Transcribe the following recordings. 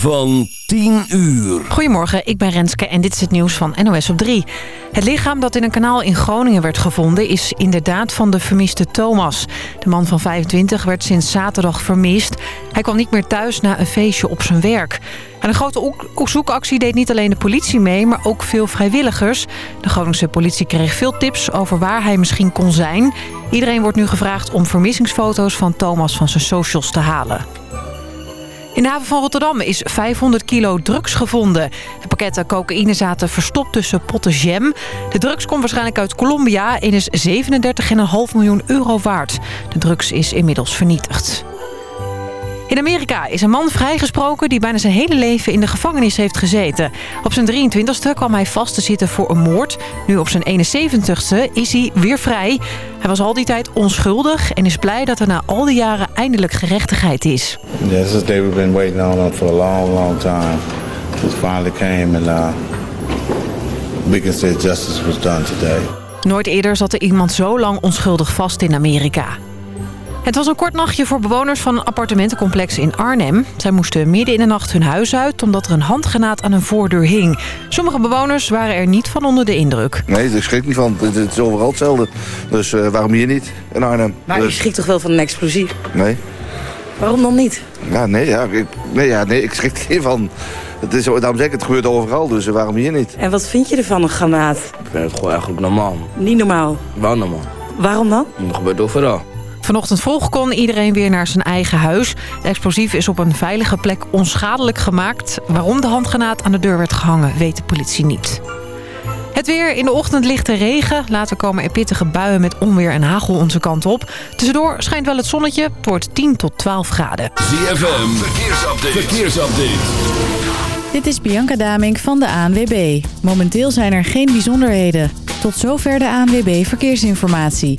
van 10 uur. Goedemorgen, ik ben Renske en dit is het nieuws van NOS op 3. Het lichaam dat in een kanaal in Groningen werd gevonden... is inderdaad van de vermiste Thomas. De man van 25 werd sinds zaterdag vermist. Hij kwam niet meer thuis na een feestje op zijn werk. Een grote zoekactie deed niet alleen de politie mee... maar ook veel vrijwilligers. De Groningse politie kreeg veel tips over waar hij misschien kon zijn. Iedereen wordt nu gevraagd om vermissingsfoto's van Thomas van zijn socials te halen. In de haven van Rotterdam is 500 kilo drugs gevonden. De pakketten cocaïne zaten verstopt tussen potten jam. De drugs komt waarschijnlijk uit Colombia en is 37,5 miljoen euro waard. De drugs is inmiddels vernietigd. In Amerika is een man vrijgesproken die bijna zijn hele leven in de gevangenis heeft gezeten. Op zijn 23ste kwam hij vast te zitten voor een moord. Nu op zijn 71ste is hij weer vrij. Hij was al die tijd onschuldig en is blij dat er na al die jaren eindelijk gerechtigheid is. Yeah, this is day we've been waiting on for a long, long time. It finally came and uh, we can say justice was done today. Nooit eerder zat er iemand zo lang onschuldig vast in Amerika. Het was een kort nachtje voor bewoners van een appartementencomplex in Arnhem. Zij moesten midden in de nacht hun huis uit omdat er een handgranaat aan hun voordeur hing. Sommige bewoners waren er niet van onder de indruk. Nee, daar schrik niet van. Het is overal hetzelfde. Dus uh, waarom hier niet in Arnhem? Maar dus... je schrikt toch wel van een explosief? Nee. Waarom dan niet? Ja, nee, ja, ik, nee, ja, nee, ik schrik er van. Het is, daarom zeg ik, het gebeurt overal, dus waarom hier niet? En wat vind je ervan, een granaat? Ik vind het gewoon eigenlijk normaal. Niet normaal? Wel normaal. Waarom dan? Het gebeurt overal. Vanochtend vroeg kon iedereen weer naar zijn eigen huis. De explosief is op een veilige plek onschadelijk gemaakt. Waarom de handgranaat aan de deur werd gehangen, weet de politie niet. Het weer. In de ochtend lichte regen. Later komen er pittige buien met onweer en hagel onze kant op. Tussendoor schijnt wel het zonnetje. Het wordt 10 tot 12 graden. ZFM. Verkeersupdate. Verkeersupdate. Dit is Bianca Damink van de ANWB. Momenteel zijn er geen bijzonderheden. Tot zover de ANWB Verkeersinformatie.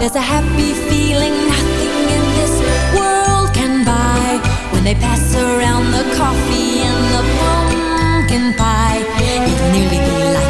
There's a happy feeling nothing in this world can buy When they pass around the coffee and the pumpkin pie. It nearly be like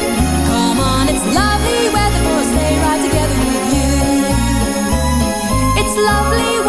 lovely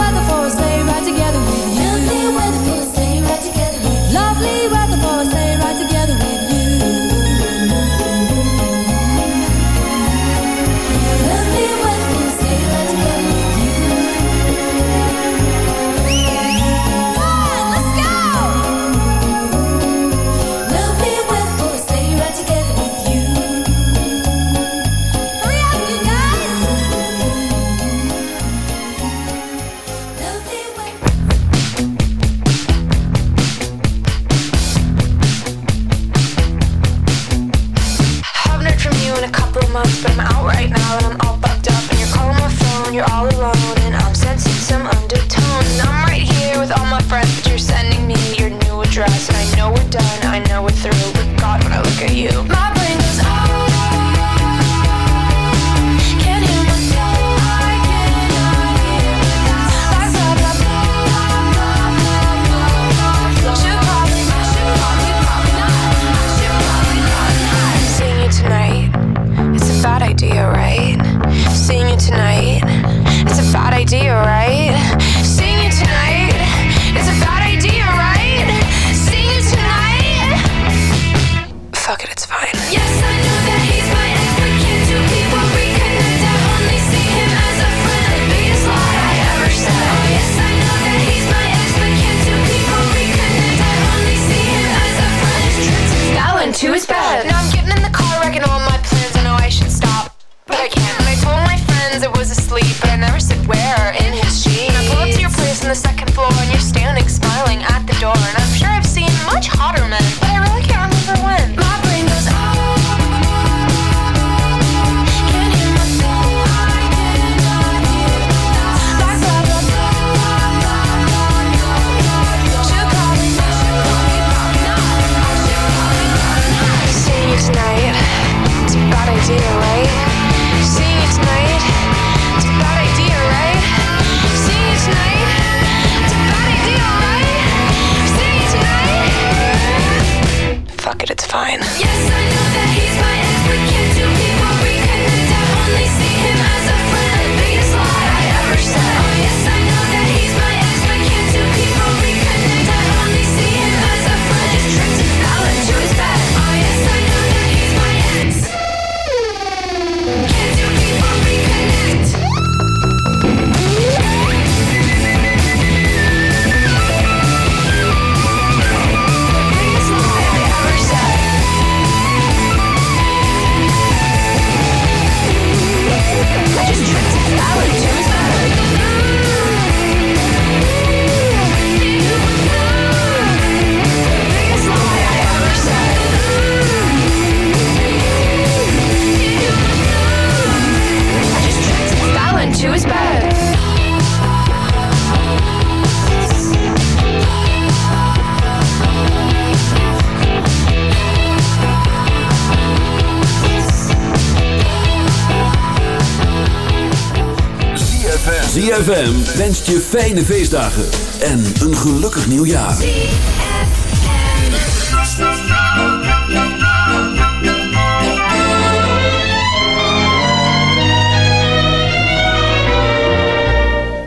je fijne feestdagen en een gelukkig nieuwjaar.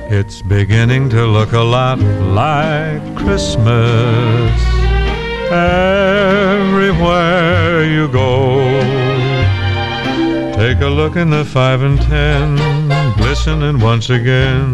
It's beginning to look a lot like Christmas. Everywhere you go. Take a look in the five and ten. Glistening once again.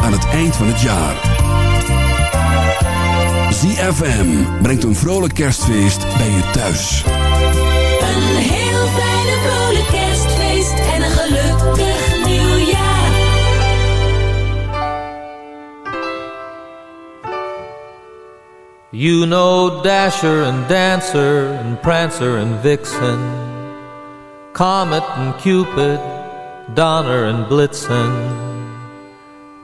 aan het eind van het jaar. ZFM brengt een vrolijk kerstfeest bij je thuis. Een heel fijne vrolijk kerstfeest en een gelukkig nieuwjaar. You know Dasher and Dancer and Prancer and Vixen. Comet and Cupid, Donner and Blitzen.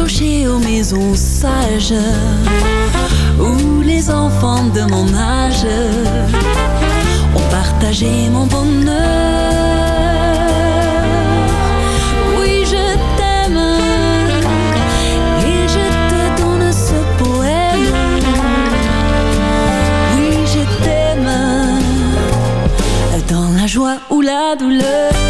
clochers aux maisons sages, où les enfants de mon âge ont partagé mon bonheur. Oui, je t'aime et je te donne ce poème. Oui, je t'aime dans la joie ou la douleur.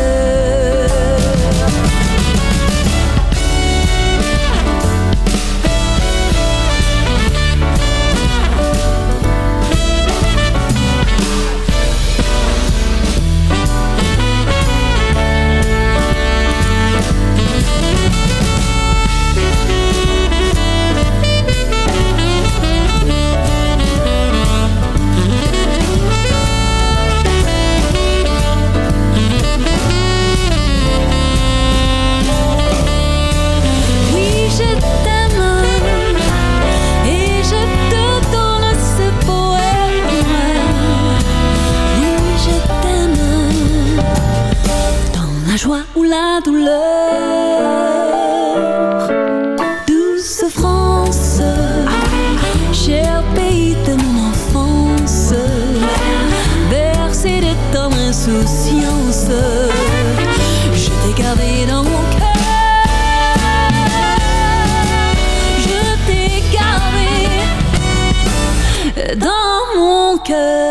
Cause.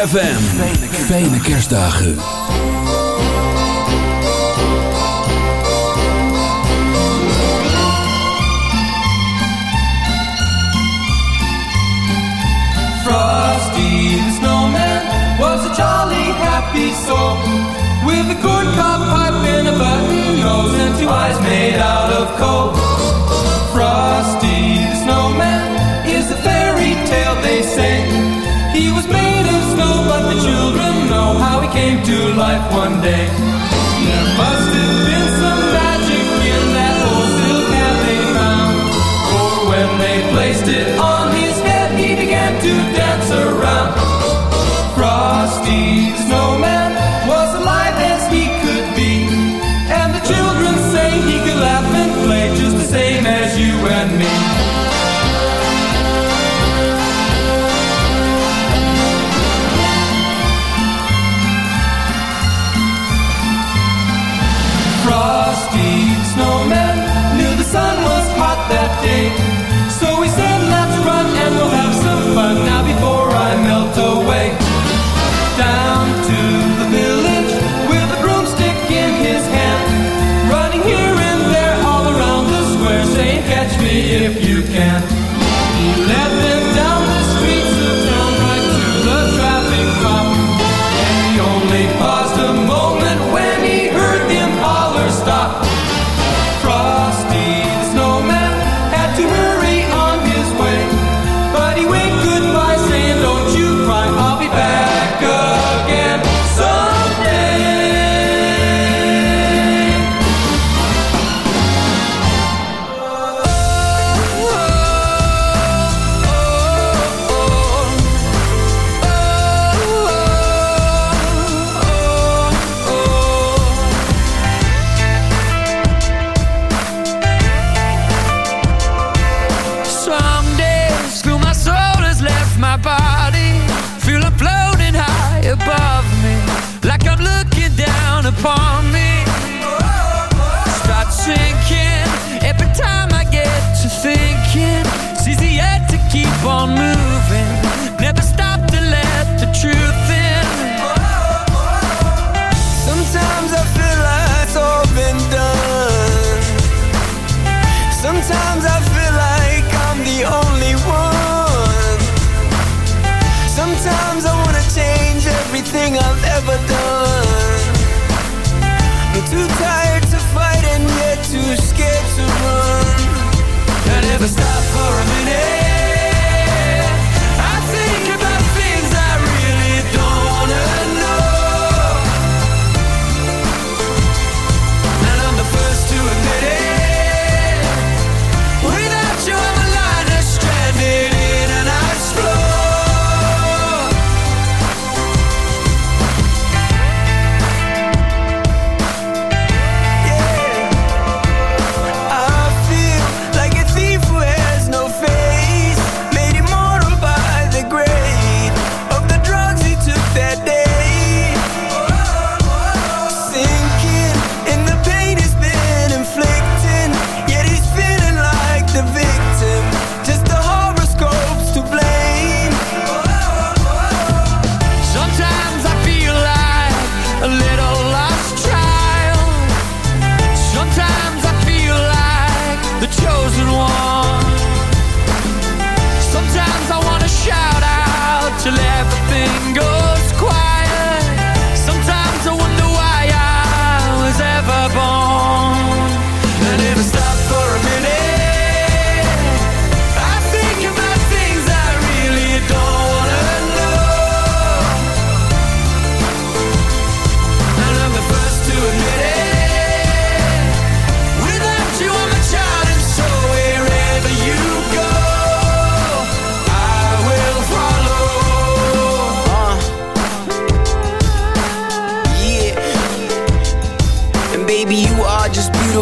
ZFM. Fijne kerstdagen. Frosty the snowman was a jolly happy soul. With a corncob pipe and a button nose and two eyes made out of coal. life one day. There must have been some magic in that old silk hat they found. For when they placed it on his head, he began to dance around. Frosty snowman.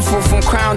from crown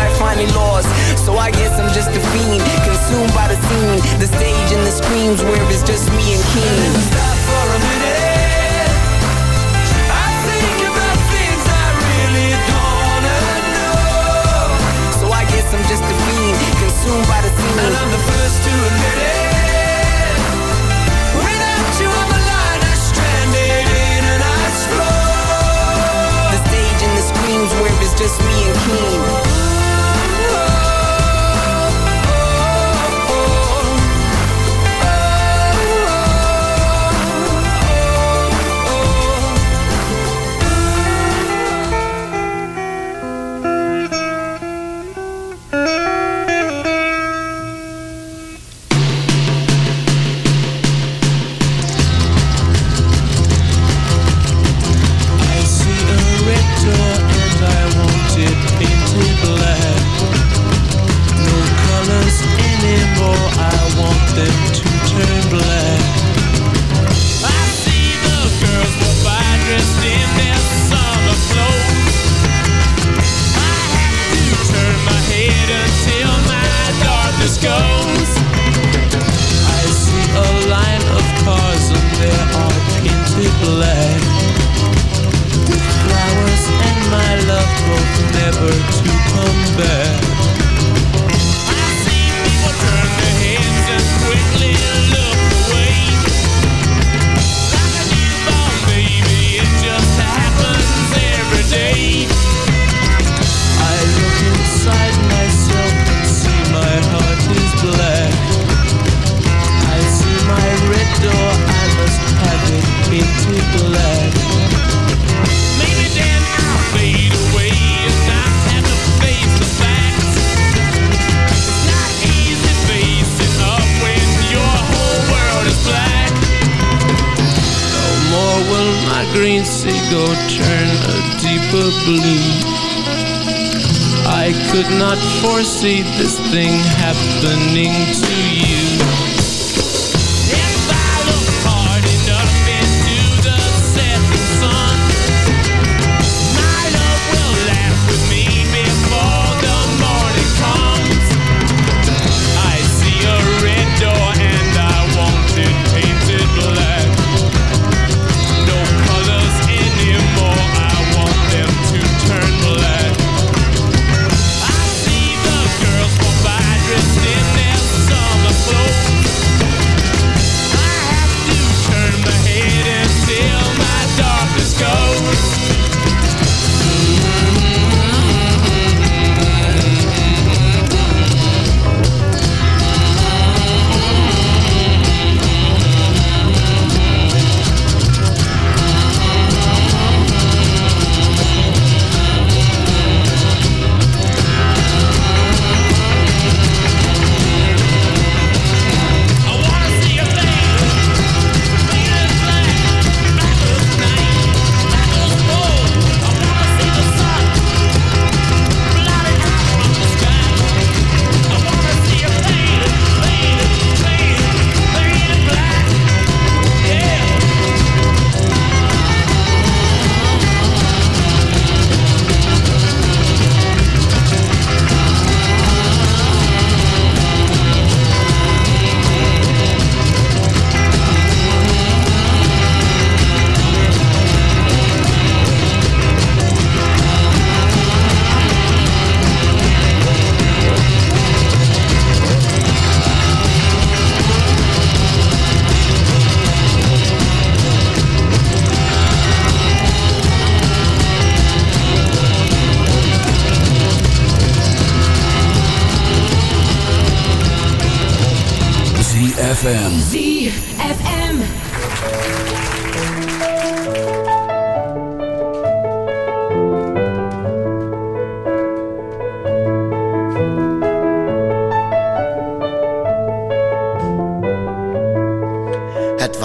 finally lost. So I guess I'm just a fiend, consumed by the scene, the stage and the screams where it's just me and King. Stop for a minute. I think about things I really don't wanna know. So I guess I'm just a fiend, consumed by the scene. And I'm the first to admit it. Without you, I'm a liner stranded in an ice floor. The stage and the screams where it's just me and King.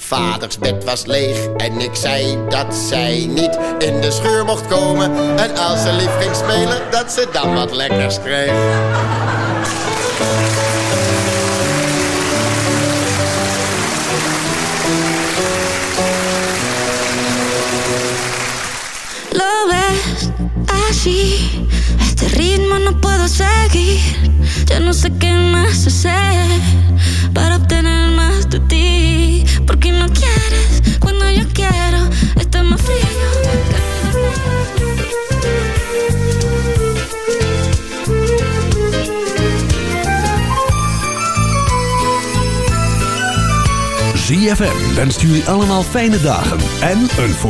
Vaders bed was leeg en ik zei dat zij niet in de scheur mocht komen. En als ze lief ging spelen, dat ze dan wat lekkers kreeg. Lo ves así, este ritmo no puedo seguir. Ya no sé qué más hacer de ti. Porque no quieres cuando yo quiero. Está más frío. ZFM wenst jullie allemaal fijne dagen en een voor